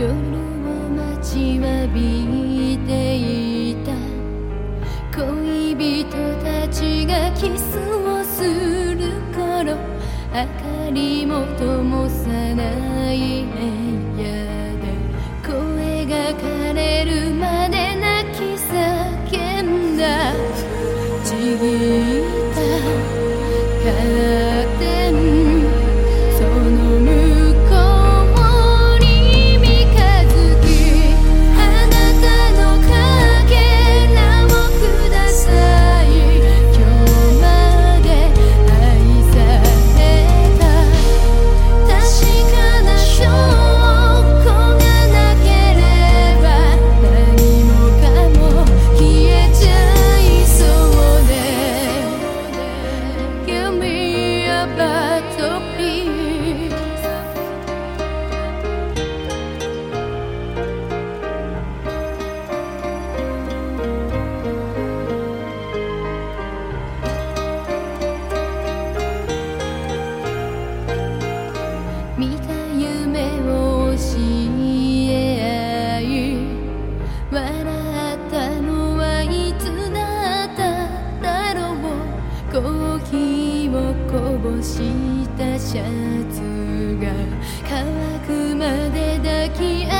夜を待ちわびていた。恋人たちがキスをする頃明かりも灯さない部屋で声が枯れるまで泣き叫んだ。ちぎった。カーしたシャツが乾くまで抱き合